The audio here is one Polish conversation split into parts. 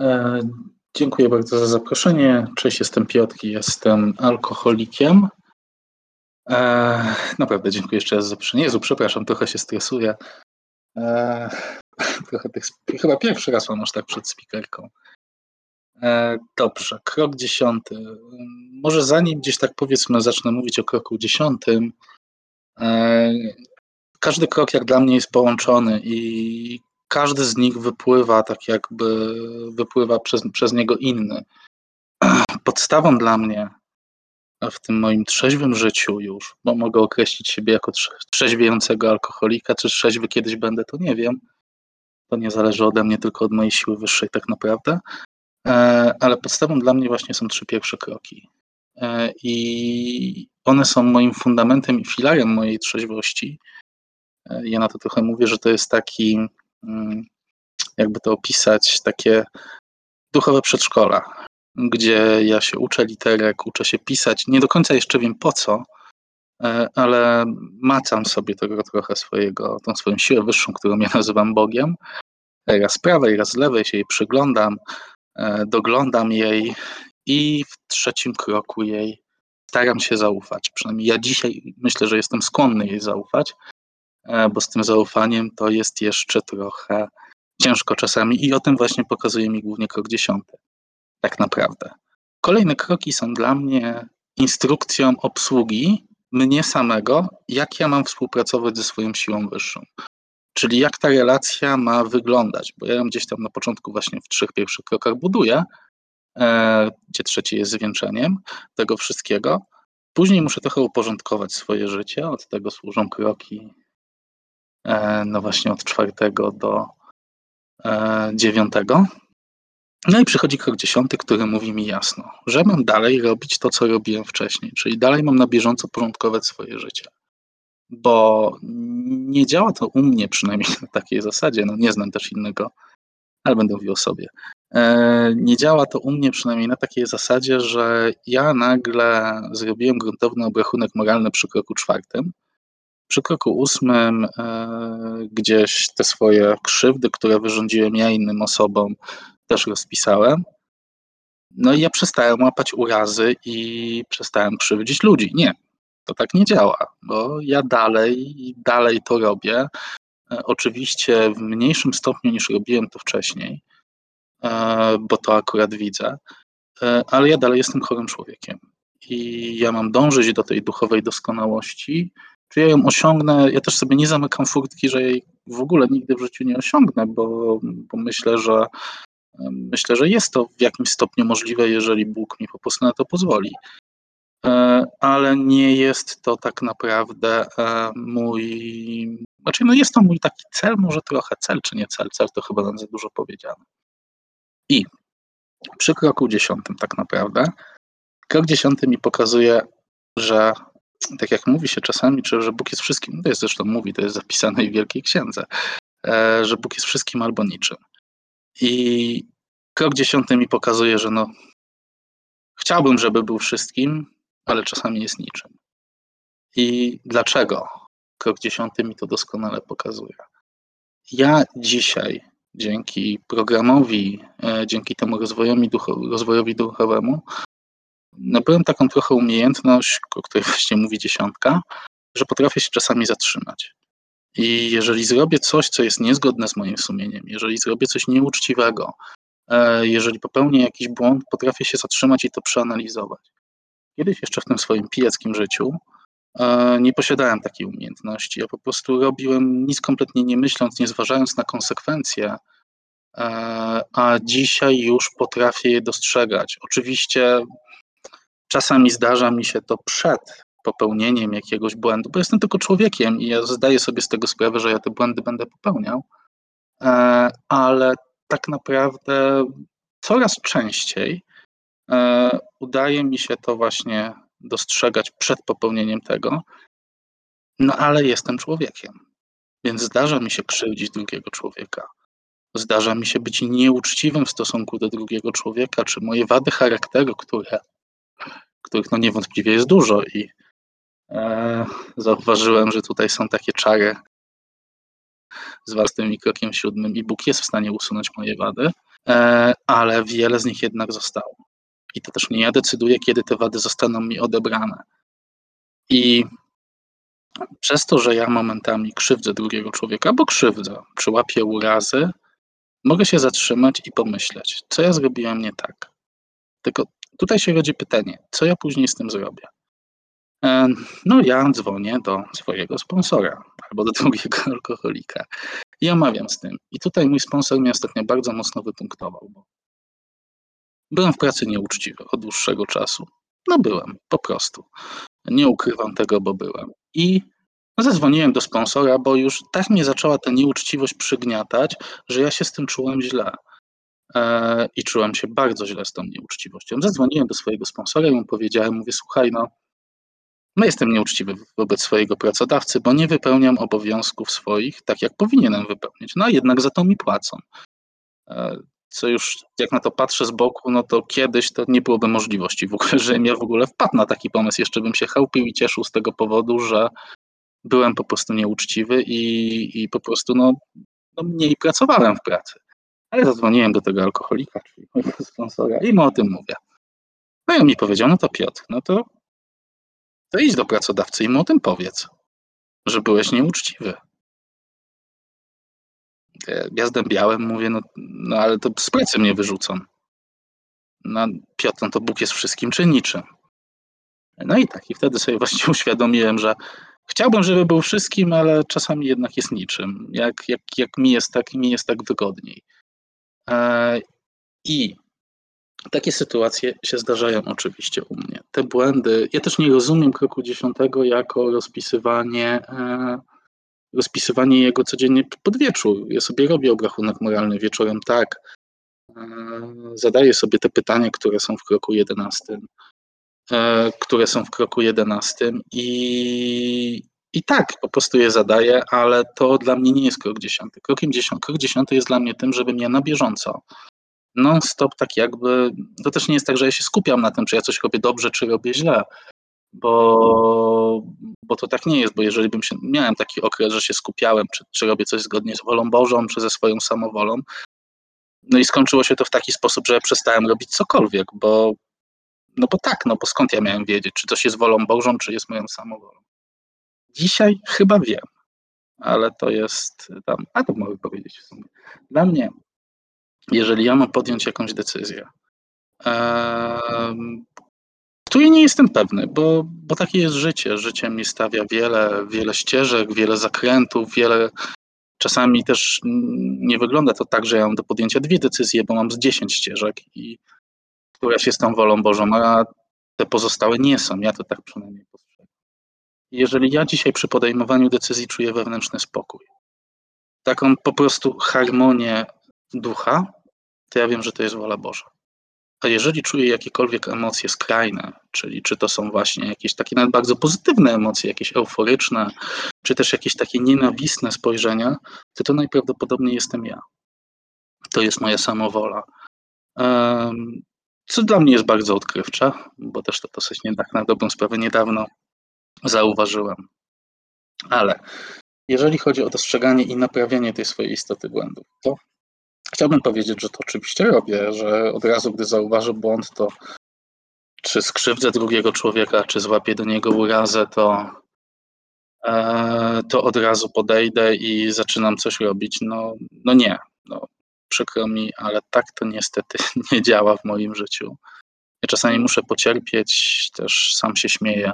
E, dziękuję bardzo za zaproszenie. Cześć, jestem Piotr jestem alkoholikiem. E, naprawdę dziękuję jeszcze raz za zaproszenie. Jezu, przepraszam, trochę się stresuję. E, trochę tych, chyba pierwszy raz mam aż tak przed speakerką. E, dobrze, krok dziesiąty. Może zanim gdzieś tak powiedzmy zacznę mówić o kroku dziesiątym, e, każdy krok jak dla mnie jest połączony i każdy z nich wypływa tak jakby, wypływa przez, przez niego inny. Podstawą dla mnie w tym moim trzeźwym życiu już, bo mogę określić siebie jako trzeźwiejącego alkoholika, czy trzeźwy kiedyś będę, to nie wiem. To nie zależy ode mnie, tylko od mojej siły wyższej tak naprawdę. E, ale podstawą dla mnie właśnie są trzy pierwsze kroki. E, I one są moim fundamentem i filarem mojej trzeźwości. E, ja na to trochę mówię, że to jest taki, jakby to opisać, takie duchowe przedszkola, gdzie ja się uczę literek, uczę się pisać. Nie do końca jeszcze wiem po co, ale macam sobie tego trochę swojego, tą swoją siłę wyższą, którą ja nazywam Bogiem. Raz z prawej, raz z lewej się jej przyglądam, E, doglądam jej i w trzecim kroku jej staram się zaufać. Przynajmniej ja dzisiaj myślę, że jestem skłonny jej zaufać, e, bo z tym zaufaniem to jest jeszcze trochę ciężko czasami i o tym właśnie pokazuje mi głównie krok dziesiąty. Tak naprawdę. Kolejne kroki są dla mnie instrukcją obsługi mnie samego, jak ja mam współpracować ze swoją siłą wyższą. Czyli jak ta relacja ma wyglądać, bo ja ją gdzieś tam na początku właśnie w trzech pierwszych krokach buduję, e, gdzie trzeci jest zwieńczeniem tego wszystkiego. Później muszę trochę uporządkować swoje życie, od tego służą kroki e, no właśnie od czwartego do e, dziewiątego. No i przychodzi krok dziesiąty, który mówi mi jasno, że mam dalej robić to, co robiłem wcześniej, czyli dalej mam na bieżąco porządkować swoje życie bo nie działa to u mnie przynajmniej na takiej zasadzie, no nie znam też innego, ale będę mówił o sobie. E, nie działa to u mnie przynajmniej na takiej zasadzie, że ja nagle zrobiłem gruntowny obrachunek moralny przy kroku czwartym. Przy kroku ósmym e, gdzieś te swoje krzywdy, które wyrządziłem ja innym osobom, też rozpisałem. No i ja przestałem łapać urazy i przestałem krzywdzić ludzi. Nie, to tak nie działa, bo ja dalej dalej to robię. E, oczywiście w mniejszym stopniu niż robiłem to wcześniej, e, bo to akurat widzę, ale ja dalej jestem chorym człowiekiem. I ja mam dążyć do tej duchowej doskonałości. Czy ja ją osiągnę? Ja też sobie nie zamykam furtki, że jej w ogóle nigdy w życiu nie osiągnę, bo, bo myślę, że myślę, że jest to w jakimś stopniu możliwe, jeżeli Bóg mi po prostu na to pozwoli. E, ale nie jest to tak naprawdę e, mój, znaczy no jest to mój taki cel, może trochę cel, czy nie cel, cel to chyba nam za dużo powiedziane. I przy kroku dziesiątym tak naprawdę, krok dziesiąty mi pokazuje, że tak jak mówi się czasami, czy, że Bóg jest wszystkim, to jest zresztą mówi, to jest zapisane w Wielkiej Księdze, e, że Bóg jest wszystkim albo niczym. I krok dziesiąty mi pokazuje, że no chciałbym, żeby był wszystkim, ale czasami jest niczym. I dlaczego? Krok dziesiąty mi to doskonale pokazuje. Ja dzisiaj, dzięki programowi, e, dzięki temu rozwojowi, rozwojowi duchowemu, nabyłem taką trochę umiejętność, o której właśnie mówi dziesiątka, że potrafię się czasami zatrzymać. I jeżeli zrobię coś, co jest niezgodne z moim sumieniem, jeżeli zrobię coś nieuczciwego, e, jeżeli popełnię jakiś błąd, potrafię się zatrzymać i to przeanalizować. Kiedyś jeszcze w tym swoim pijackim życiu e, nie posiadałem takiej umiejętności. Ja po prostu robiłem nic kompletnie nie myśląc, nie zważając na konsekwencje, e, a dzisiaj już potrafię je dostrzegać. Oczywiście czasami zdarza mi się to przed popełnieniem jakiegoś błędu, bo jestem tylko człowiekiem i ja zdaję sobie z tego sprawę, że ja te błędy będę popełniał, e, ale tak naprawdę coraz częściej E, udaje mi się to właśnie dostrzegać przed popełnieniem tego, no ale jestem człowiekiem, więc zdarza mi się krzywdzić drugiego człowieka. Zdarza mi się być nieuczciwym w stosunku do drugiego człowieka, czy moje wady charakteru, które, których no niewątpliwie jest dużo i e, zauważyłem, że tutaj są takie czary z warstwem krokiem siódmym i Bóg jest w stanie usunąć moje wady, e, ale wiele z nich jednak zostało. I to też nie ja decyduję, kiedy te wady zostaną mi odebrane. I przez to, że ja momentami krzywdzę drugiego człowieka, bo krzywdzę, czy łapię urazy, mogę się zatrzymać i pomyśleć, co ja zrobiłem nie tak. Tylko tutaj się rodzi pytanie, co ja później z tym zrobię? E, no, ja dzwonię do swojego sponsora albo do drugiego alkoholika i omawiam z tym. I tutaj mój sponsor mnie ostatnio bardzo mocno wypunktował, bo byłem w pracy nieuczciwy od dłuższego czasu. No byłem, po prostu. Nie ukrywam tego, bo byłem. I zadzwoniłem do sponsora, bo już tak mnie zaczęła ta nieuczciwość przygniatać, że ja się z tym czułem źle. E, I czułem się bardzo źle z tą nieuczciwością. Zadzwoniłem do swojego sponsora i mu powiedziałem, mówię, słuchaj, no, no jestem nieuczciwy wobec swojego pracodawcy, bo nie wypełniam obowiązków swoich tak, jak powinienem wypełnić. No a jednak za to mi płacą. E, co już jak na to patrzę z boku, no to kiedyś to nie byłoby możliwości w ogóle, że ja w ogóle wpadł na taki pomysł. Jeszcze bym się chełpił i cieszył z tego powodu, że byłem po prostu nieuczciwy i, i po prostu no, no mniej pracowałem w pracy. Ale zadzwoniłem do tego alkoholika, czyli mojego sponsora i mu o tym mówię. No i on mi powiedział, no to Piotr, no to, to idź do pracodawcy i mu o tym powiedz, że byłeś nieuczciwy. Ja zdębiałem, mówię, no, no ale to z pracy mnie wyrzucą. No Piotr, no to Bóg jest wszystkim czy niczym. No i tak, i wtedy sobie właśnie uświadomiłem, że chciałbym, żeby był wszystkim, ale czasami jednak jest niczym. Jak, jak, jak mi jest tak, mi jest tak wygodniej. E, I takie sytuacje się zdarzają oczywiście u mnie. Te błędy, ja też nie rozumiem kroku dziesiątego jako rozpisywanie, e, rozpisywanie jego codziennie pod wieczór. Ja sobie robię obrachunek moralny wieczorem, tak. E, zadaję sobie te pytania, które są w kroku jedenastym, które są w kroku jedenastym i, i tak, po prostu je zadaję, ale to dla mnie nie jest krok dziesiąty. Krokiem dziesiąty, krok dziesiąty jest dla mnie tym, żebym ja na bieżąco, non-stop tak jakby, to też nie jest tak, że ja się skupiam na tym, czy ja coś robię dobrze, czy robię źle, bo, bo to tak nie jest, bo jeżeli bym się, miałem taki okres, że się skupiałem, czy, czy robię coś zgodnie z wolą Bożą, czy ze swoją samowolą, no i skończyło się to w taki sposób, że przestałem robić cokolwiek, bo no bo tak, no bo skąd ja miałem wiedzieć, czy coś jest wolą Bożą, czy jest moją samowolą. Dzisiaj chyba wiem, ale to jest tam, a to mogę powiedzieć w sumie. Dla mnie, jeżeli ja mam podjąć jakąś decyzję, um, której nie jestem pewny, bo, bo takie jest życie. Życie mi stawia wiele, wiele ścieżek, wiele zakrętów, wiele. Czasami też nie wygląda to tak, że ja mam do podjęcia dwie decyzje, bo mam z dziesięć ścieżek i któraś jest tą wolą Bożą, a te pozostałe nie są. Ja to tak przynajmniej postrzegam. Jeżeli ja dzisiaj przy podejmowaniu decyzji czuję wewnętrzny spokój, taką po prostu harmonię ducha, to ja wiem, że to jest wola Boża. A jeżeli czuję jakiekolwiek emocje skrajne, czyli czy to są właśnie jakieś takie nawet bardzo pozytywne emocje, jakieś euforyczne, czy też jakieś takie nienawistne spojrzenia, to to najprawdopodobniej jestem ja. To jest moja samowola. Co dla mnie jest bardzo odkrywcze, bo też to dosyć nie tak na dobrą sprawę niedawno zauważyłem. Ale jeżeli chodzi o dostrzeganie i naprawianie tej swojej istoty błędów, to chciałbym powiedzieć, że to oczywiście robię, że od razu, gdy zauważę błąd, to czy skrzywdzę drugiego człowieka, czy złapię do niego urazę, to, e, to od razu podejdę i zaczynam coś robić. No, no nie, no, przykro mi, ale tak to niestety nie działa w moim życiu. Ja czasami muszę pocierpieć, też sam się śmieję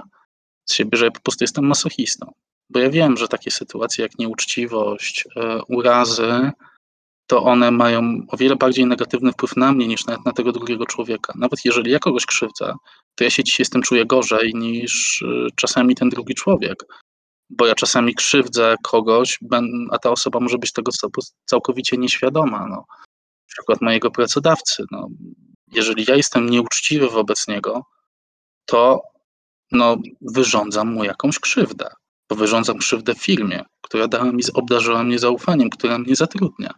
z siebie, że ja po prostu jestem masochistą. Bo ja wiem, że takie sytuacje jak nieuczciwość, e, urazy, to one mają o wiele bardziej negatywny wpływ na mnie niż nawet na tego drugiego człowieka. Nawet jeżeli ja kogoś krzywdzę, to ja się dzisiaj z tym czuję gorzej niż e, czasami ten drugi człowiek. Bo ja czasami krzywdzę kogoś, a ta osoba może być tego całkowicie nieświadoma. No. Przykład mojego pracodawcy. No. Jeżeli ja jestem nieuczciwy wobec niego, to no, wyrządzam mu jakąś krzywdę, bo wyrządzam krzywdę firmie, która dała mi, obdarzyła mnie zaufaniem, która mnie zatrudnia.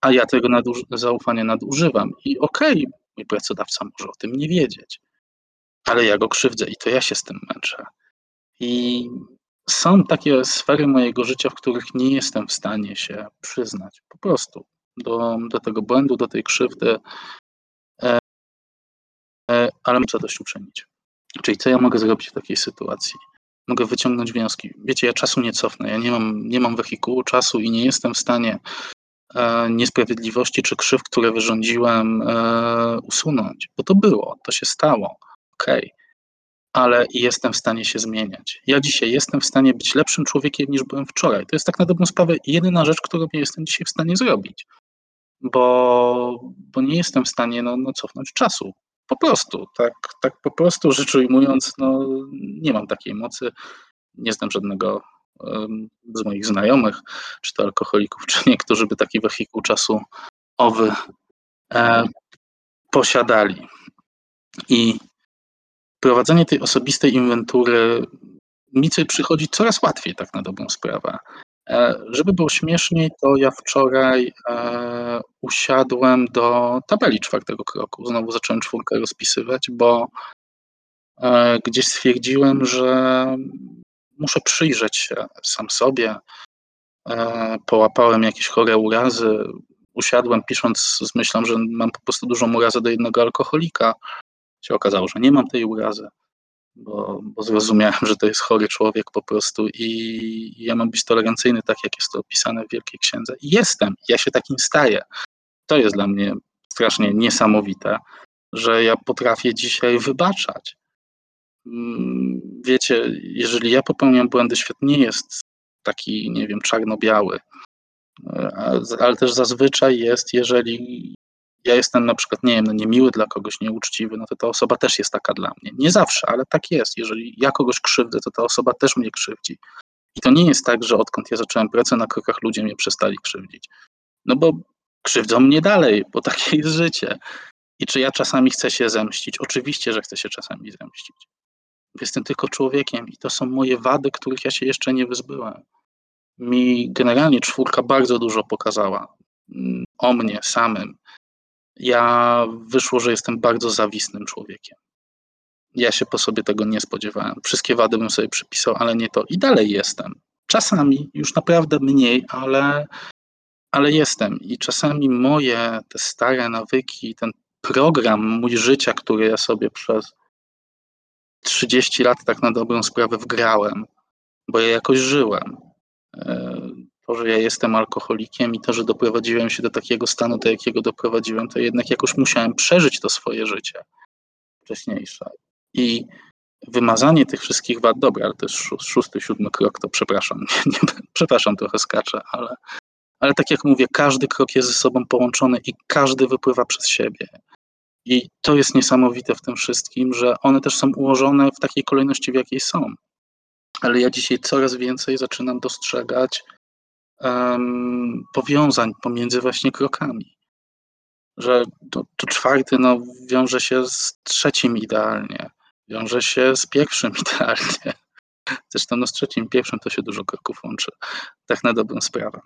A ja tego naduż zaufania nadużywam. I okej, okay, mój pracodawca może o tym nie wiedzieć, ale ja go krzywdzę i to ja się z tym męczę. I są takie sfery mojego życia, w których nie jestem w stanie się przyznać. Po prostu. do, do tego błędu, do tej krzywdy, e, e, ale muszę dość uczynić. Czyli co ja mogę zrobić w takiej sytuacji? Mogę wyciągnąć wnioski. Wiecie, ja czasu nie cofnę, ja nie mam, nie mam wehikułu czasu i nie jestem w stanie e, niesprawiedliwości czy krzyw, które wyrządziłem, e, usunąć, bo to było, to się stało. Okej. Okay ale jestem w stanie się zmieniać. Ja dzisiaj jestem w stanie być lepszym człowiekiem niż byłem wczoraj. To jest tak na dobrą sprawę jedyna rzecz, którą ja jestem dzisiaj w stanie zrobić, bo, bo nie jestem w stanie no, no cofnąć czasu. Po prostu, tak, tak po prostu rzecz ujmując, no, nie mam takiej mocy. Nie znam żadnego z moich znajomych, czy to alkoholików, czy nie, którzy by taki wehikuł czasu owy e, posiadali. I prowadzenie tej osobistej inwentury mi przychodzi coraz łatwiej, tak na dobrą sprawę. E, żeby było śmieszniej, to ja wczoraj e, usiadłem do tabeli czwartego kroku. Znowu zacząłem czwórkę rozpisywać, bo e, gdzieś stwierdziłem, że muszę przyjrzeć się sam sobie. Połapałem jakieś chore urazy. Usiadłem pisząc z myślą, że mam po prostu dużą urazę do jednego alkoholika się okazało, że nie mam tej urazy, bo, bo zrozumiałem, że to jest chory człowiek po prostu i ja mam być tolerancyjny tak, jak jest to opisane w Wielkiej Księdze. I jestem, ja się takim staję. To jest dla mnie strasznie niesamowite, że ja potrafię dzisiaj wybaczać. Mm, wiecie, jeżeli ja popełniam błędy, świat nie jest taki, nie wiem, czarno-biały, ale też zazwyczaj jest, jeżeli ja jestem na przykład, nie wiem, no niemiły dla kogoś, nieuczciwy, no to ta osoba też jest taka dla mnie. Nie zawsze, ale tak jest. Jeżeli ja kogoś krzywdzę, to ta osoba też mnie krzywdzi. I to nie jest tak, że odkąd ja zacząłem pracę na krokach, ludzie mnie przestali krzywdzić. No bo krzywdzą mnie dalej, bo takie jest życie. I czy ja czasami chcę się zemścić? Oczywiście, że chcę się czasami zemścić. Jestem tylko człowiekiem i to są moje wady, których ja się jeszcze nie wyzbyłem. Mi generalnie czwórka bardzo dużo pokazała mm, o mnie samym, ja wyszło, że jestem bardzo zawisnym człowiekiem. Ja się po sobie tego nie spodziewałem. Wszystkie wady bym sobie przypisał, ale nie to. I dalej jestem. Czasami już naprawdę mniej, ale, ale jestem. I czasami moje te stare nawyki, ten program mój życia, który ja sobie przez 30 lat tak na dobrą sprawę wgrałem, bo ja jakoś żyłem. To, że ja jestem alkoholikiem i to, że doprowadziłem się do takiego stanu, do jakiego doprowadziłem, to jednak jakoś musiałem przeżyć to swoje życie wcześniejsze. I wymazanie tych wszystkich wad, dobra, ale to jest szósty, siódmy krok, to przepraszam, nie, nie, przepraszam, trochę skaczę, ale, ale tak jak mówię, każdy krok jest ze sobą połączony i każdy wypływa przez siebie. I to jest niesamowite w tym wszystkim, że one też są ułożone w takiej kolejności, w jakiej są. Ale ja dzisiaj coraz więcej zaczynam dostrzegać powiązań pomiędzy właśnie krokami. Że to, to czwarty no, wiąże się z trzecim idealnie, wiąże się z pierwszym idealnie. Zresztą no, z trzecim pierwszym to się dużo kroków łączy. Tak na dobrą sprawę.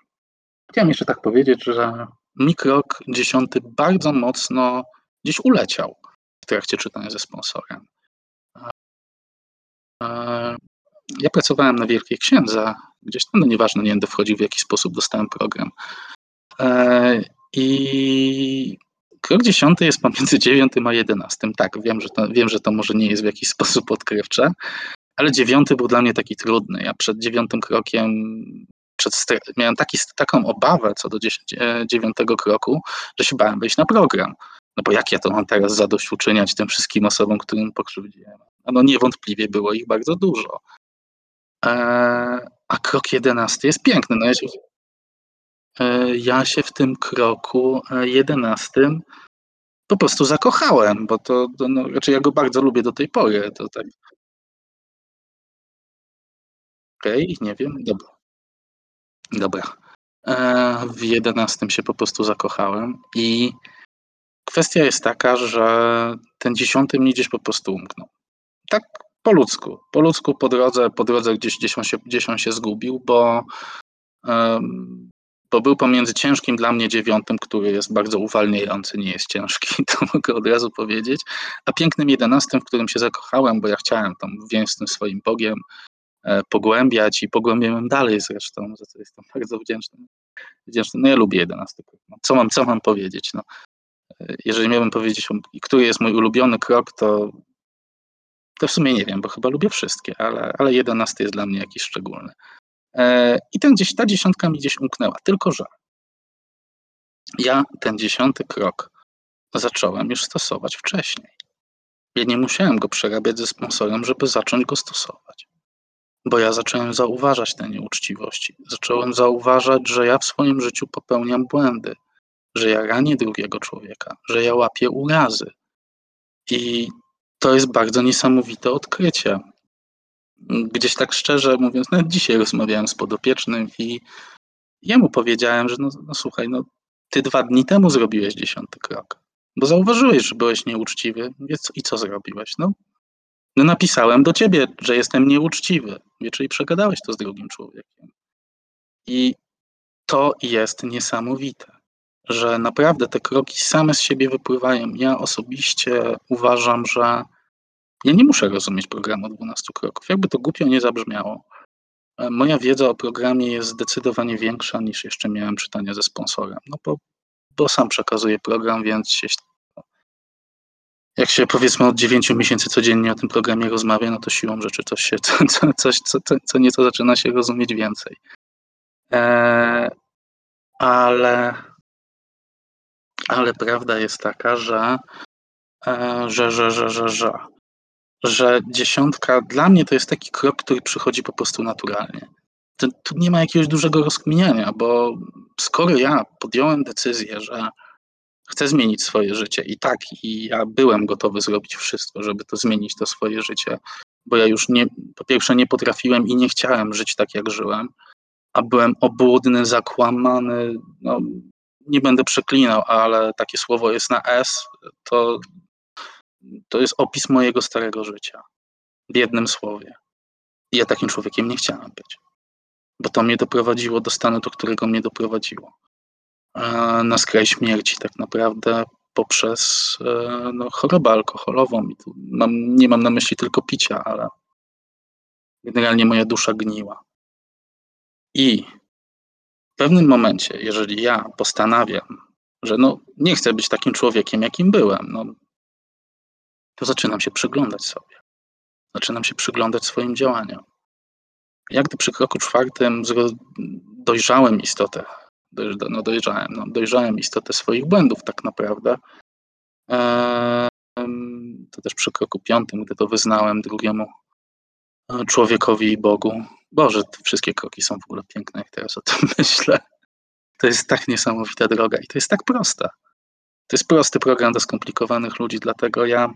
Chciałem jeszcze tak powiedzieć, że mi krok dziesiąty bardzo mocno gdzieś uleciał w trakcie czytania ze sponsorem. Ja pracowałem na Wielkiej Księdze, gdzieś tam, no nieważne, nie będę wchodził w jaki sposób, dostałem program. E, I krok dziesiąty jest pomiędzy dziewiątym a jedenastym. Tak, wiem że, to, wiem, że to może nie jest w jakiś sposób odkrywcze, ale dziewiąty był dla mnie taki trudny. Ja przed dziewiątym krokiem przed, miałem taki, taką obawę co do e, dziewiątego kroku, że się bałem wejść na program. No bo jak ja to mam teraz zadośćuczyniać tym wszystkim osobom, którym pokrzywdziłem? No niewątpliwie było ich bardzo dużo. E, a krok jedenasty jest piękny. No ja, się, e, ja się w tym kroku e, jedenastym po prostu zakochałem, bo to, no, raczej ja go bardzo lubię do tej pory. To tak. Okej, okay, nie wiem, dobra. Dobra. W jedenastym się po prostu zakochałem i kwestia jest taka, że ten dziesiąty mnie gdzieś po prostu umknął. Tak po ludzku, po ludzku po drodze, po drodze gdzieś, gdzieś, on, się, gdzieś on się zgubił, bo, um, bo był pomiędzy ciężkim dla mnie dziewiątym, który jest bardzo uwalniający, nie jest ciężki, to mogę od razu powiedzieć, a pięknym jedenastym, w którym się zakochałem, bo ja chciałem tam więź z tym swoim Bogiem e, pogłębiać i pogłębiałem dalej zresztą, za co jestem bardzo wdzięczny. No ja lubię jedenasty krok. No, co, mam, co mam powiedzieć? No, jeżeli miałbym powiedzieć, który jest mój ulubiony krok, to, to w sumie nie wiem, bo chyba lubię wszystkie, ale, ale jedenasty jest dla mnie jakiś szczególny. E, I ten gdzieś, ta dziesiątka mi gdzieś umknęła. Tylko, że ja ten dziesiąty krok zacząłem już stosować wcześniej. Ja nie musiałem go przerabiać ze sponsorem, żeby zacząć go stosować. Bo ja zacząłem zauważać te nieuczciwości. Zacząłem zauważać, że ja w swoim życiu popełniam błędy, że ja ranię drugiego człowieka, że ja łapię urazy. I to jest bardzo niesamowite odkrycie. Gdzieś tak szczerze mówiąc, nawet dzisiaj rozmawiałem z podopiecznym i ja mu powiedziałem, że no, no słuchaj, no ty dwa dni temu zrobiłeś dziesiąty krok, bo zauważyłeś, że byłeś nieuczciwy, więc i co zrobiłeś? No, no napisałem do ciebie, że jestem nieuczciwy, czyli przegadałeś to z drugim człowiekiem. I to jest niesamowite, że naprawdę te kroki same z siebie wypływają. Ja osobiście uważam, że ja nie muszę rozumieć programu 12 kroków. Jakby to głupio nie zabrzmiało. E, moja wiedza o programie jest zdecydowanie większa niż jeszcze miałem czytania ze sponsorem. No bo, bo sam przekazuję program, więc jak się powiedzmy od 9 miesięcy codziennie o tym programie rozmawia, no to siłą rzeczy coś, się, co, coś co, co, co nieco zaczyna się rozumieć więcej. Eee, ale, ale prawda jest taka, że, e, że, że, że, że, że że dziesiątka dla mnie to jest taki krok, który przychodzi po prostu naturalnie. Tu nie ma jakiegoś dużego rozkminiania, bo skoro ja podjąłem decyzję, że chcę zmienić swoje życie i tak, i ja byłem gotowy zrobić wszystko, żeby to zmienić, to swoje życie, bo ja już nie, po pierwsze nie potrafiłem i nie chciałem żyć tak, jak żyłem, a byłem obłudny, zakłamany, no, nie będę przeklinał, ale takie słowo jest na S, to to jest opis mojego starego życia. W jednym słowie. Ja takim człowiekiem nie chciałem być. Bo to mnie doprowadziło do stanu, do którego mnie doprowadziło. Na skraj śmierci, tak naprawdę poprzez e, no, chorobę alkoholową. Mam, nie mam na myśli tylko picia, ale generalnie moja dusza gniła. I w pewnym momencie, jeżeli ja postanawiam, że no, nie chcę być takim człowiekiem, jakim byłem, no, to zaczynam się przyglądać sobie. Zaczynam się przyglądać swoim działaniom. Jak gdy przy kroku czwartym dojrzałem istotę, no dojrzałem, no dojrzałem istotę swoich błędów tak naprawdę, to też przy kroku piątym, gdy to wyznałem drugiemu e, człowiekowi i Bogu. Boże, te wszystkie kroki są w ogóle piękne, jak teraz o tym myślę. To jest tak niesamowita droga i to jest tak prosta. To jest prosty program do skomplikowanych ludzi, dlatego ja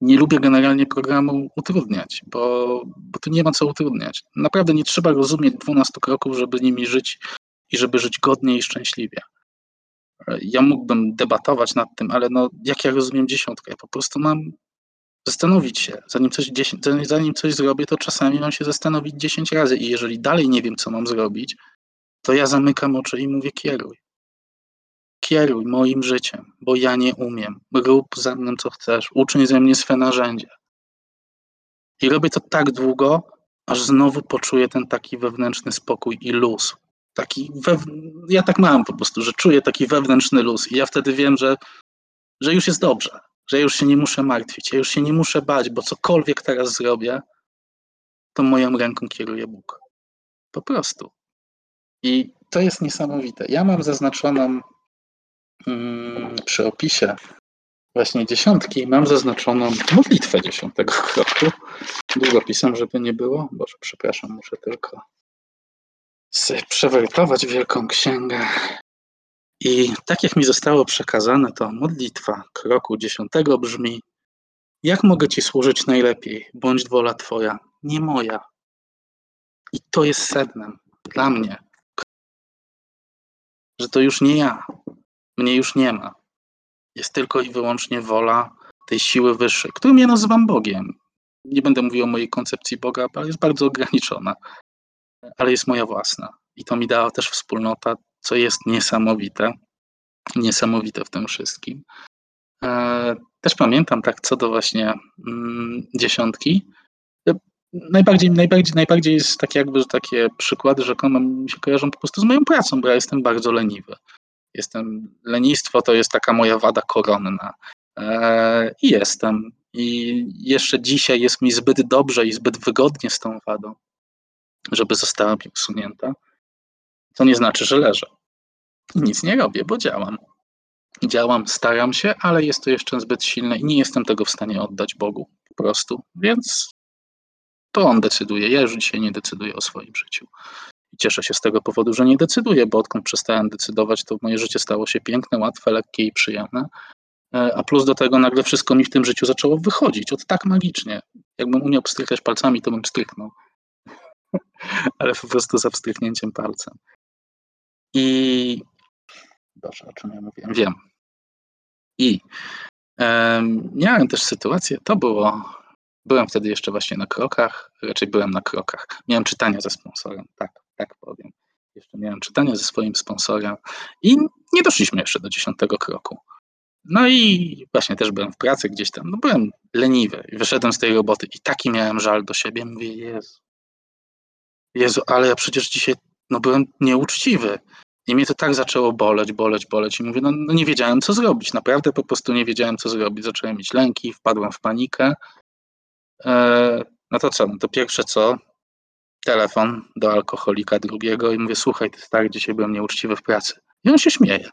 nie lubię generalnie programu utrudniać, bo, bo tu nie ma co utrudniać. Naprawdę nie trzeba rozumieć 12 kroków, żeby nimi żyć i żeby żyć godnie i szczęśliwie. Ja mógłbym debatować nad tym, ale no, jak ja rozumiem dziesiątkę? Ja po prostu mam zastanowić się. Zanim coś, zanim coś zrobię, to czasami mam się zastanowić 10 razy i jeżeli dalej nie wiem, co mam zrobić, to ja zamykam oczy i mówię kieruj. Kieruj moim życiem, bo ja nie umiem. Rób ze mną, co chcesz. Uczyń ze mnie swe narzędzie. I robię to tak długo, aż znowu poczuję ten taki wewnętrzny spokój i luz. Taki wew... Ja tak mam po prostu, że czuję taki wewnętrzny luz i ja wtedy wiem, że, że już jest dobrze, że już się nie muszę martwić, ja już się nie muszę bać, bo cokolwiek teraz zrobię, to moją ręką kieruje Bóg. Po prostu. I to jest niesamowite. Ja mam zaznaczoną Mm, przy opisie właśnie dziesiątki mam zaznaczoną modlitwę dziesiątego kroku. Długopisem, żeby nie było. Boże, przepraszam, muszę tylko przewertować wielką księgę. I tak jak mi zostało przekazane, to modlitwa kroku dziesiątego brzmi: Jak mogę Ci służyć najlepiej? Bądź wola Twoja, nie moja. I to jest sednem dla mnie, że to już nie ja, mnie już nie ma. Jest tylko i wyłącznie wola tej siły wyższej, którą ja nazywam Bogiem. Nie będę mówił o mojej koncepcji Boga, bo jest bardzo ograniczona, ale jest moja własna. I to mi dała też wspólnota, co jest niesamowite. Niesamowite w tym wszystkim. E, też pamiętam tak co do właśnie mm, dziesiątki. najbardziej, najbardziej, najbardziej jest takie jakby takie przykłady rzekomo mi się kojarzą po prostu z moją pracą, bo ja jestem bardzo leniwy. Jestem, lenistwo to jest taka moja wada koronna. Eee, I jestem. I jeszcze dzisiaj jest mi zbyt dobrze i zbyt wygodnie z tą wadą, żeby została mi usunięta. To nie znaczy, że leżę. I nic nie robię, bo działam. Działam, staram się, ale jest to jeszcze zbyt silne i nie jestem tego w stanie oddać Bogu po prostu. Więc to on decyduje. Ja już dzisiaj nie decyduję o swoim życiu. I cieszę się z tego powodu, że nie decyduję, bo odkąd przestałem decydować, to moje życie stało się piękne, łatwe, lekkie i przyjemne. E, a plus do tego nagle wszystko mi w tym życiu zaczęło wychodzić. Od tak magicznie. Jakbym umiał pstrykać palcami, to bym pstryknął. Ale po prostu za wstryknięciem palcem. I. Boże, o czym ja mówiłem? Wiem. I miałem też sytuację, to było Byłem wtedy jeszcze właśnie na krokach, raczej byłem na krokach. Miałem czytania ze sponsorem, tak, tak powiem. Jeszcze miałem czytania ze swoim sponsorem i nie doszliśmy jeszcze do dziesiątego kroku. No i właśnie też byłem w pracy gdzieś tam, no byłem leniwy i wyszedłem z tej roboty i taki miałem żal do siebie. Mówię, Jezu, Jezu, ale ja przecież dzisiaj no byłem nieuczciwy. I mnie to tak zaczęło boleć, boleć, boleć. I mówię, no, no nie wiedziałem, co zrobić. Naprawdę po prostu nie wiedziałem, co zrobić. Zacząłem mieć lęki, wpadłem w panikę. E, no to co? No to pierwsze co? Telefon do alkoholika drugiego i mówię, słuchaj, ty stary, dzisiaj byłem nieuczciwy w pracy. I on się śmieje.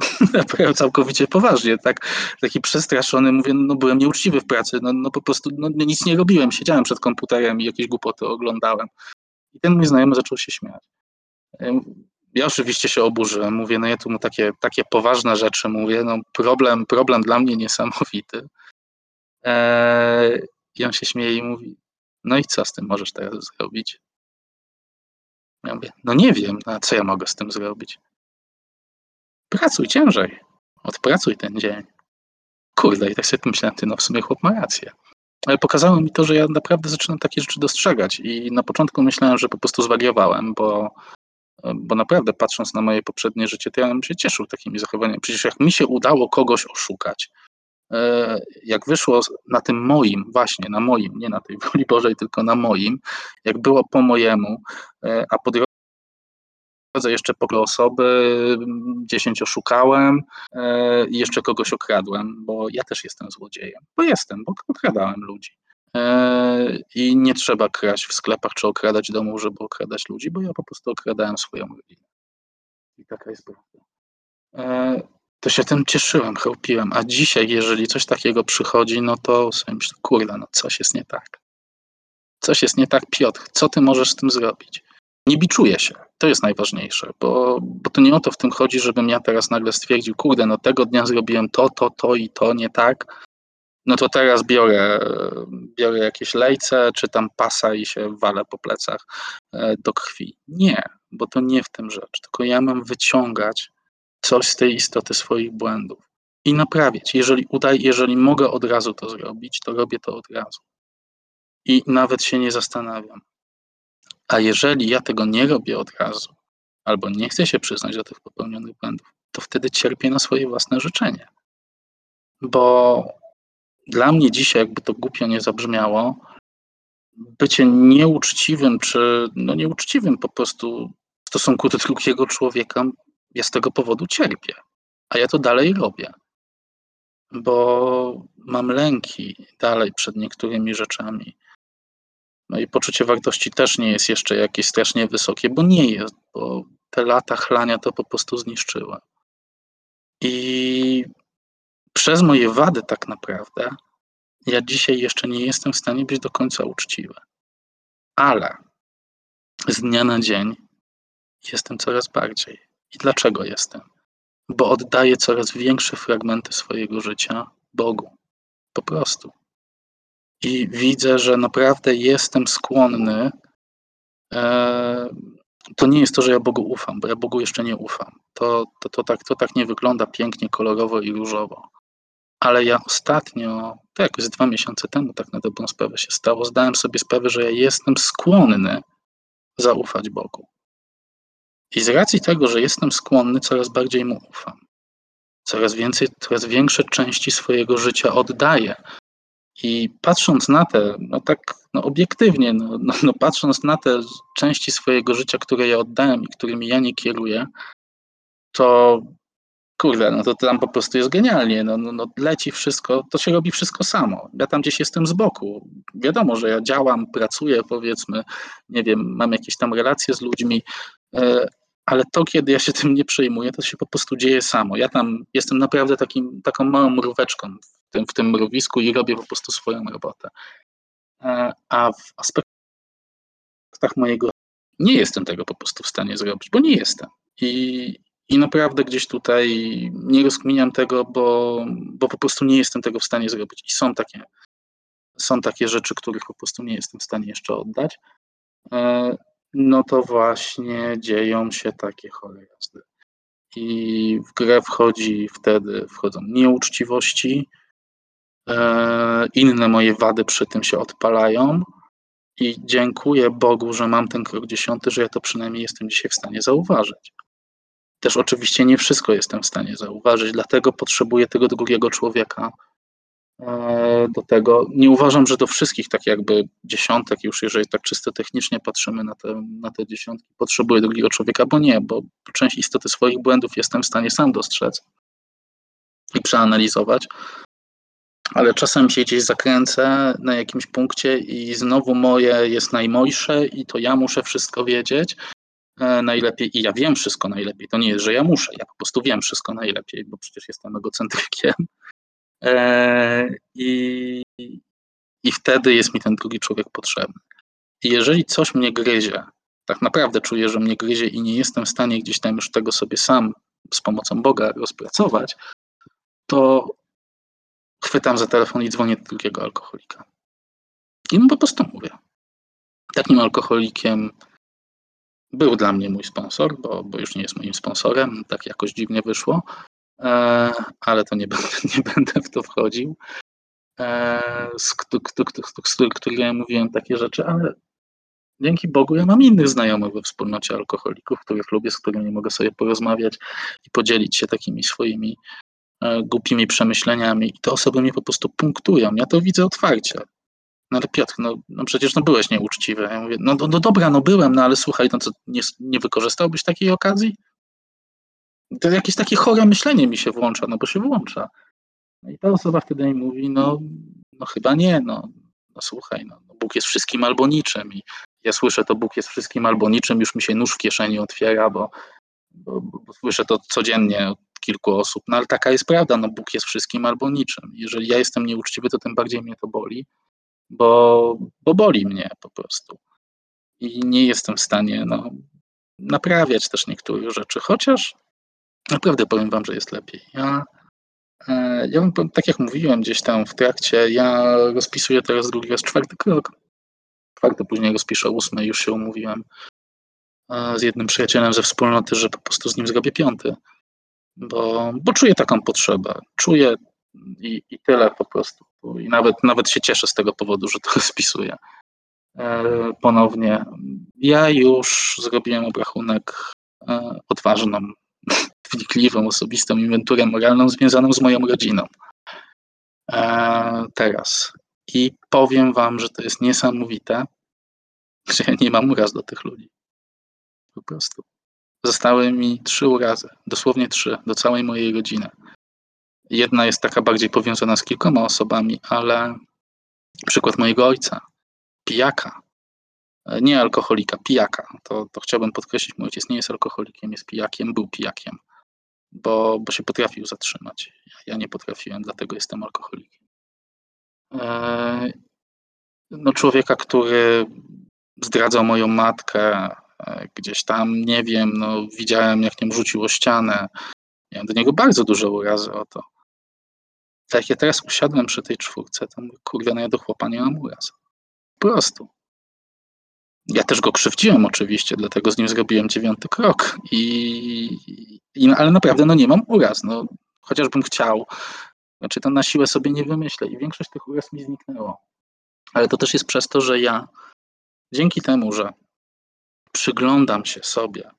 Naprawdę całkowicie poważnie, tak, taki przestraszony, mówię, no byłem nieuczciwy w pracy, no, no po prostu no, nic nie robiłem, siedziałem przed komputerem i jakieś głupoty oglądałem. I ten mój znajomy zaczął się śmiać. Ja oczywiście się oburzyłem, mówię, no ja tu mu takie, takie poważne rzeczy mówię, no problem, problem dla mnie niesamowity. Eee, i on się śmieje i mówi, no i co z tym możesz teraz zrobić? Ja mówię, no nie wiem, a co ja mogę z tym zrobić? Pracuj ciężej, odpracuj ten dzień. Kurde, i tak sobie myślałem, ty no w sumie chłop ma rację. Ale pokazało mi to, że ja naprawdę zaczynam takie rzeczy dostrzegać i na początku myślałem, że po prostu zwariowałem, bo, bo naprawdę patrząc na moje poprzednie życie, to ja bym się cieszył takimi zachowaniami. Przecież jak mi się udało kogoś oszukać, E, jak wyszło na tym moim, właśnie na moim, nie na tej woli Bożej, tylko na moim, jak było po mojemu, e, a po drodze jeszcze po osoby, dziesięć oszukałem e, i jeszcze kogoś okradłem, bo ja też jestem złodziejem, bo jestem, bo okradałem ludzi. I nie trzeba kraść w sklepach czy okradać domu, żeby okradać ludzi, bo ja po prostu okradałem swoją rodzinę. I taka jest prawda to się tym cieszyłem, chełpiłem. A dzisiaj, jeżeli coś takiego przychodzi, no to sobie myślę, kurde, no coś jest nie tak. Coś jest nie tak, Piotr, co ty możesz z tym zrobić? Nie biczuję się, to jest najważniejsze, bo, bo to nie o to w tym chodzi, żebym ja teraz nagle stwierdził, kurde, no tego dnia zrobiłem to, to, to i to nie tak, no to teraz biorę, biorę jakieś lejce, czy tam pasa i się walę po plecach e, do krwi. Nie, bo to nie w tym rzecz, tylko ja mam wyciągać coś z tej istoty swoich błędów i naprawiać. Jeżeli uda, jeżeli mogę od razu to zrobić, to robię to od razu. I nawet się nie zastanawiam. A jeżeli ja tego nie robię od razu, albo nie chcę się przyznać do tych popełnionych błędów, to wtedy cierpię na swoje własne życzenie. Bo dla mnie dzisiaj, jakby to głupio nie zabrzmiało, bycie nieuczciwym, czy no nieuczciwym po prostu w stosunku do drugiego człowieka ja z tego powodu cierpię, a ja to dalej robię, bo mam lęki dalej przed niektórymi rzeczami. No i poczucie wartości też nie jest jeszcze jakieś strasznie wysokie, bo nie jest, bo te lata chlania to po prostu zniszczyły. I przez moje wady tak naprawdę ja dzisiaj jeszcze nie jestem w stanie być do końca uczciwy. Ale z dnia na dzień jestem coraz bardziej. I dlaczego jestem? Bo oddaję coraz większe fragmenty swojego życia Bogu. Po prostu. I widzę, że naprawdę jestem skłonny. E, to nie jest to, że ja Bogu ufam, bo ja Bogu jeszcze nie ufam. To, to, to, tak, to tak nie wygląda pięknie, kolorowo i różowo. Ale ja ostatnio, to jakoś dwa miesiące temu, tak na dobrą sprawę się stało, zdałem sobie sprawę, że ja jestem skłonny zaufać Bogu. I z racji tego, że jestem skłonny, coraz bardziej mu ufam. Coraz więcej, coraz większe części swojego życia oddaję I patrząc na te, no tak no obiektywnie, no, no, no patrząc na te części swojego życia, które ja oddałem i którymi ja nie kieruję, to kurde, no to tam po prostu jest genialnie, no, no, no, leci wszystko, to się robi wszystko samo. Ja tam gdzieś jestem z boku. Wiadomo, że ja działam, pracuję, powiedzmy, nie wiem, mam jakieś tam relacje z ludźmi, e, ale to, kiedy ja się tym nie przejmuję, to się po prostu dzieje samo. Ja tam jestem naprawdę takim, taką małą mróweczką w tym, w tym mrowisku i robię po prostu swoją robotę. E, a w aspektach mojego nie jestem tego po prostu w stanie zrobić, bo nie jestem. I, i naprawdę gdzieś tutaj nie rozkminiam tego, bo, bo po prostu nie jestem tego w stanie zrobić. I są takie, są takie rzeczy, których po prostu nie jestem w stanie jeszcze oddać. E, no to właśnie dzieją się takie chore jazdy. I w grę wchodzi wtedy, wchodzą nieuczciwości, e, inne moje wady przy tym się odpalają i dziękuję Bogu, że mam ten krok dziesiąty, że ja to przynajmniej jestem dzisiaj w stanie zauważyć. Też oczywiście nie wszystko jestem w stanie zauważyć, dlatego potrzebuję tego drugiego człowieka e, do tego. Nie uważam, że do wszystkich tak jakby dziesiątek, już jeżeli tak czysto technicznie patrzymy na te, na te dziesiątki, potrzebuję drugiego człowieka, bo nie, bo część istoty swoich błędów jestem w stanie sam dostrzec i przeanalizować, ale czasem się gdzieś zakręcę na jakimś punkcie i znowu moje jest najmojsze i to ja muszę wszystko wiedzieć, najlepiej i ja wiem wszystko najlepiej. To nie jest, że ja muszę, ja po prostu wiem wszystko najlepiej, bo przecież jestem egocentrykiem. E, I, I wtedy jest mi ten drugi człowiek potrzebny. I jeżeli coś mnie gryzie, tak naprawdę czuję, że mnie gryzie i nie jestem w stanie gdzieś tam już tego sobie sam z pomocą Boga rozpracować, to chwytam za telefon i dzwonię do drugiego alkoholika. I mu po prostu mówię. Takim alkoholikiem był dla mnie mój sponsor, bo, bo już nie jest moim sponsorem, tak jakoś dziwnie wyszło, e, ale to nie będę, nie będę w to wchodził. E, z, z którym mówiłem takie rzeczy, ale dzięki Bogu ja mam innych znajomych we wspólnocie alkoholików, których lubię, z którymi mogę sobie porozmawiać i podzielić się takimi swoimi e, głupimi przemyśleniami i te osoby mnie po prostu punktują. Ja to widzę otwarcie. No ale Piotr, no, no przecież no byłeś nieuczciwy. Ja mówię, no, no, no dobra, no byłem, no ale słuchaj, no co, nie, nie wykorzystałbyś takiej okazji? To jakieś takie chore myślenie mi się włącza, no bo się włącza. No i ta osoba wtedy mi mówi, no, no chyba nie, no, no słuchaj, no, no Bóg jest wszystkim albo niczym. I ja słyszę to Bóg jest wszystkim albo niczym, już mi się nóż w kieszeni otwiera, bo, bo, bo słyszę to codziennie od kilku osób, no ale taka jest prawda, no Bóg jest wszystkim albo niczym. Jeżeli ja jestem nieuczciwy, to tym bardziej mnie to boli bo, bo boli mnie po prostu. I nie jestem w stanie no, naprawiać też niektórych rzeczy, chociaż naprawdę powiem Wam, że jest lepiej. Ja, e, ja tak jak mówiłem gdzieś tam w trakcie, ja rozpisuję teraz drugi raz czwarty krok. Czwarty, później rozpiszę ósmy, już się umówiłem e, z jednym przyjacielem ze wspólnoty, że po prostu z nim zrobię piąty. Bo, bo czuję taką potrzebę. Czuję i, i tyle po prostu. I nawet, nawet się cieszę z tego powodu, że to spisuję e, ponownie. Ja już zrobiłem obrachunek e, odważną, wnikliwą, osobistą inwenturę moralną związaną z moją rodziną. E, teraz. I powiem wam, że to jest niesamowite, że ja nie mam uraz do tych ludzi. Po prostu. Zostały mi trzy urazy, dosłownie trzy, do całej mojej rodziny. Jedna jest taka bardziej powiązana z kilkoma osobami, ale przykład mojego ojca, pijaka, nie alkoholika, pijaka. To, to chciałbym podkreślić, mój ojciec nie jest alkoholikiem, jest pijakiem, był pijakiem, bo, bo się potrafił zatrzymać. Ja nie potrafiłem, dlatego jestem alkoholikiem. E, no człowieka, który zdradzał moją matkę, e, gdzieś tam, nie wiem, no widziałem jak nią rzucił o ścianę. Miałem do niego bardzo dużo urazy o to. Tak jak ja teraz usiadłem przy tej czwórce, to mówię, kurwa, no ja do chłopa nie mam uraz. Po prostu. Ja też go krzywdziłem oczywiście, dlatego z nim zrobiłem dziewiąty krok. I, i ale naprawdę no nie mam uraz. No, chociażbym chciał. Znaczy to na siłę sobie nie wymyślę i większość tych uraz mi zniknęło. Ale to też jest przez to, że ja dzięki temu, że przyglądam się sobie,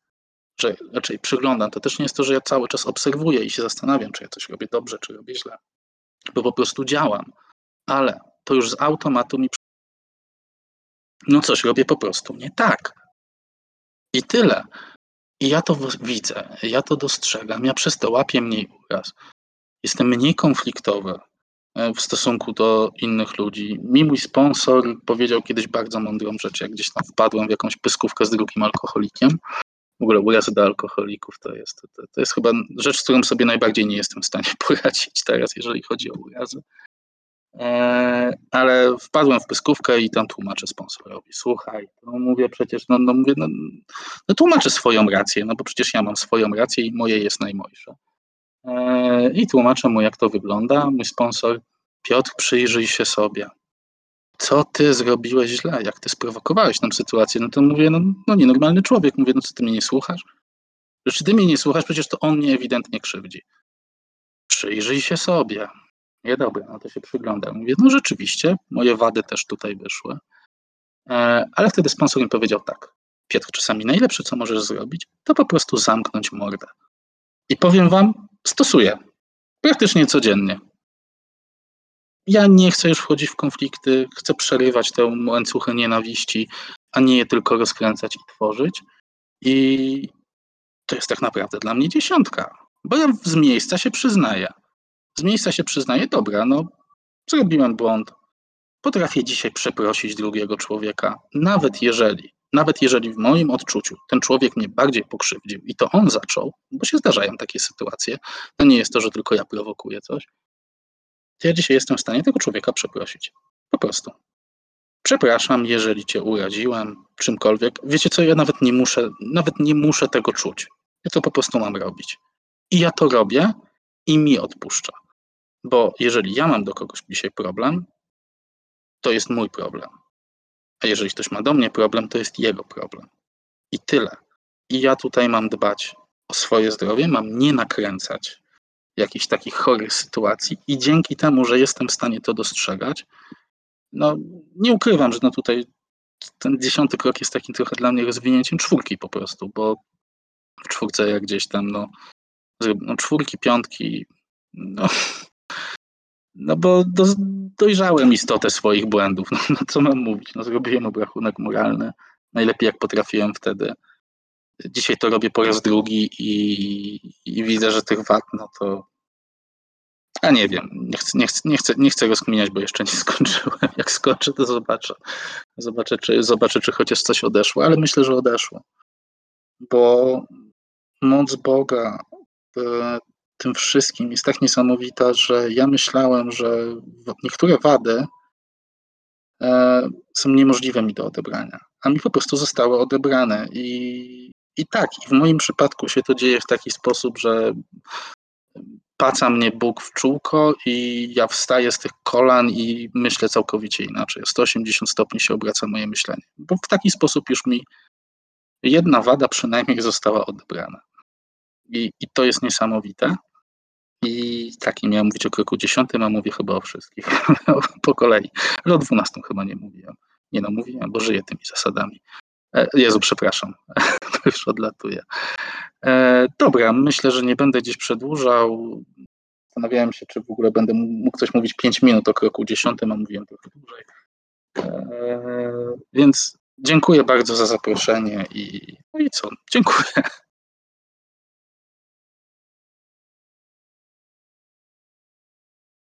że raczej przyglądam, to też nie jest to, że ja cały czas obserwuję i się zastanawiam, czy ja coś robię dobrze, czy robię źle bo po prostu działam. Ale to już z automatu mi no coś robię po prostu nie tak. I tyle. I ja to widzę, ja to dostrzegam, ja przez to łapię mniej uraz. Jestem mniej konfliktowy e, w stosunku do innych ludzi. Mi mój sponsor powiedział kiedyś bardzo mądrą rzecz, jak gdzieś tam wpadłem w jakąś pyskówkę z drugim alkoholikiem. W ogóle urazy alkoholików to jest, to, to jest chyba rzecz, z którą sobie najbardziej nie jestem w stanie poradzić teraz, jeżeli chodzi o urazy. E, ale wpadłem w pyskówkę i tam tłumaczę sponsorowi. Słuchaj, no mówię przecież, no, no mówię, no, no tłumaczę swoją rację, no bo przecież ja mam swoją rację i moje jest najmojsze. E, I tłumaczę mu, jak to wygląda. Mój sponsor, Piotr, przyjrzyj się sobie. Co ty zrobiłeś źle? Jak ty sprowokowałeś tę sytuację? No to mówię, no, no nienormalny człowiek. Mówię, no co ty mnie nie słuchasz? Czy ty mnie nie słuchasz? Przecież to on mnie ewidentnie krzywdzi. Przyjrzyj się sobie. Nie, dobra, no to się przyglądam. Mówię, no rzeczywiście, moje wady też tutaj wyszły. E, ale wtedy sponsor mi powiedział tak. Piotr, czasami najlepsze, co możesz zrobić, to po prostu zamknąć mordę. I powiem wam, stosuję. Praktycznie codziennie. Ja nie chcę już wchodzić w konflikty, chcę przerywać te łańcuchy nienawiści, a nie je tylko rozkręcać i tworzyć. I to jest tak naprawdę dla mnie dziesiątka, bo ja z miejsca się przyznaję z miejsca się przyznaję, dobra, no zrobiłem błąd. Potrafię dzisiaj przeprosić drugiego człowieka, nawet jeżeli, nawet jeżeli w moim odczuciu ten człowiek mnie bardziej pokrzywdził i to on zaczął, bo się zdarzają takie sytuacje, to nie jest to, że tylko ja prowokuję coś, to ja dzisiaj jestem w stanie tego człowieka przeprosić. Po prostu. Przepraszam, jeżeli cię uraziłem, czymkolwiek. Wiecie co, ja nawet nie muszę, nawet nie muszę tego czuć. Ja to po prostu mam robić. I ja to robię, i mi odpuszcza. Bo jeżeli ja mam do kogoś dzisiaj problem, to jest mój problem. A jeżeli ktoś ma do mnie problem, to jest jego problem. I tyle. I ja tutaj mam dbać o swoje zdrowie, mam nie nakręcać jakichś takich chorych sytuacji i dzięki temu, że jestem w stanie to dostrzegać, no nie ukrywam, że no tutaj ten dziesiąty krok jest takim trochę dla mnie rozwinięciem czwórki po prostu, bo w czwórce jak gdzieś tam no no, czwórki, piątki, no, no bo do, dojrzałem istotę swoich błędów. No, no, co mam mówić? No, zrobiłem obrachunek moralny, najlepiej jak potrafiłem wtedy. Dzisiaj to robię po raz drugi i, i widzę, że tych wad, no to a nie wiem, nie chcę, nie, chcę, nie, chcę, nie chcę rozkminiać, bo jeszcze nie skończyłem. Jak skończę, to zobaczę. Zobaczę czy, zobaczę, czy chociaż coś odeszło, ale myślę, że odeszło. Bo moc Boga tym wszystkim jest tak niesamowita, że ja myślałem, że niektóre wady e, są niemożliwe mi do odebrania, a mi po prostu zostały odebrane. I, i tak, i w moim przypadku się to dzieje w taki sposób, że paca mnie Bóg w czółko i ja wstaję z tych kolan i myślę całkowicie inaczej. 180 stopni się obraca moje myślenie. Bo w taki sposób już mi jedna wada przynajmniej została odebrana. I, I to jest niesamowite. I tak, miałem mówić o kroku dziesiątym, a mówię chyba o wszystkich po kolei. Ale o dwunastym chyba nie mówiłem. Nie no, mówiłem, bo żyję tymi zasadami. E, Jezu, przepraszam, to już odlatuję. E, dobra, myślę, że nie będę dziś przedłużał. Zastanawiałem się, czy w ogóle będę mógł coś mówić 5 minut o kroku dziesiątym, a mówiłem trochę dłużej. E, więc dziękuję bardzo za zaproszenie i, no i co? Dziękuję.